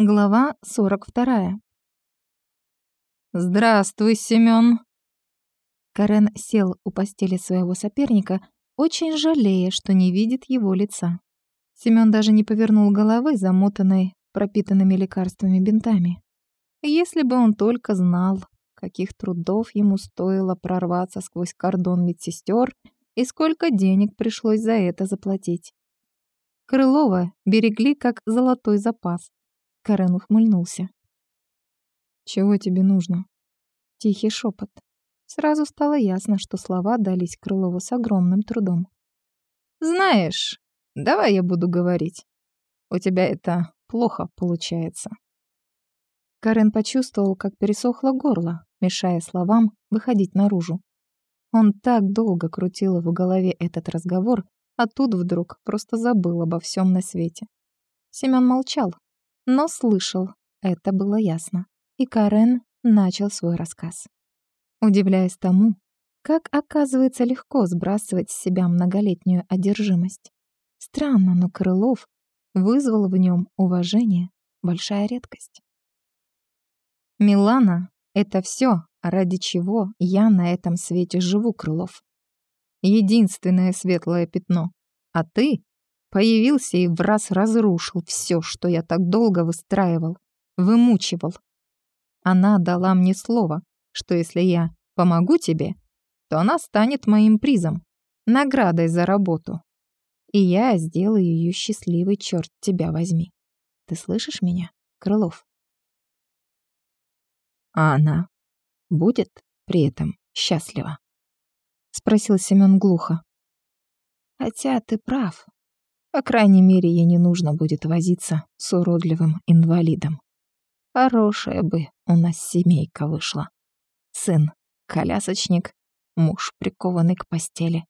Глава 42. «Здравствуй, Семён!» Карен сел у постели своего соперника, очень жалея, что не видит его лица. Семён даже не повернул головы, замотанной пропитанными лекарствами бинтами. Если бы он только знал, каких трудов ему стоило прорваться сквозь кордон медсестер и сколько денег пришлось за это заплатить. Крылова берегли как золотой запас. Карен ухмыльнулся. «Чего тебе нужно?» Тихий шепот. Сразу стало ясно, что слова дались Крылову с огромным трудом. «Знаешь, давай я буду говорить. У тебя это плохо получается». Карен почувствовал, как пересохло горло, мешая словам выходить наружу. Он так долго крутил в голове этот разговор, а тут вдруг просто забыл обо всем на свете. Семен молчал, но слышал, это было ясно. И Карен начал свой рассказ. Удивляясь тому, как оказывается легко сбрасывать с себя многолетнюю одержимость. Странно, но Крылов вызвал в нем уважение, большая редкость. Милана — это все, ради чего я на этом свете живу, Крылов. Единственное светлое пятно. А ты Появился и в раз разрушил все, что я так долго выстраивал, вымучивал. Она дала мне слово, что если я помогу тебе, то она станет моим призом, наградой за работу. И я сделаю ее счастливой, черт тебя возьми. Ты слышишь меня, Крылов? А она будет при этом счастлива? Спросил Семен глухо. Хотя ты прав, по крайней мере, ей не нужно будет возиться с уродливым инвалидом. Хорошая бы у нас семейка вышла. Сын — колясочник, муж прикованный к постели.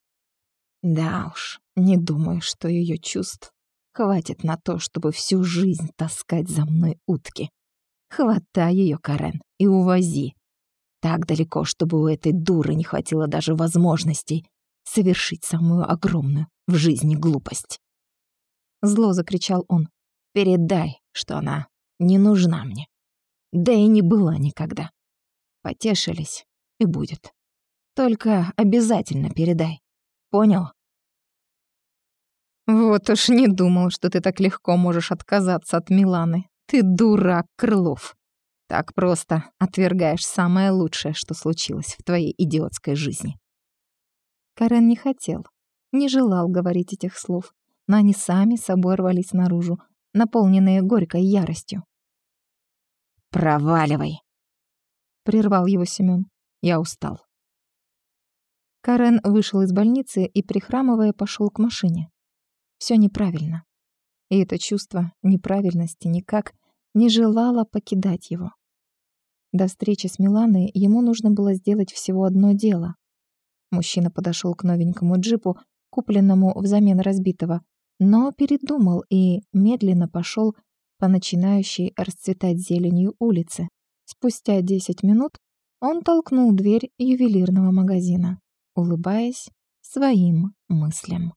Да уж, не думаю, что ее чувств хватит на то, чтобы всю жизнь таскать за мной утки. Хватай ее, Карен, и увози. Так далеко, чтобы у этой дуры не хватило даже возможностей совершить самую огромную в жизни глупость. Зло закричал он. «Передай, что она не нужна мне. Да и не была никогда. Потешились, и будет. Только обязательно передай. Понял?» «Вот уж не думал, что ты так легко можешь отказаться от Миланы. Ты дурак, Крылов. Так просто отвергаешь самое лучшее, что случилось в твоей идиотской жизни». Карен не хотел, не желал говорить этих слов, но они сами собой рвались наружу, наполненные горькой яростью. «Проваливай!» — прервал его Семён. «Я устал». Карен вышел из больницы и, прихрамывая, пошел к машине. Все неправильно. И это чувство неправильности никак не желало покидать его. До встречи с Миланой ему нужно было сделать всего одно дело. Мужчина подошел к новенькому джипу, купленному взамен разбитого, но передумал и медленно пошел по начинающей расцветать зеленью улице. Спустя 10 минут он толкнул дверь ювелирного магазина, улыбаясь своим мыслям.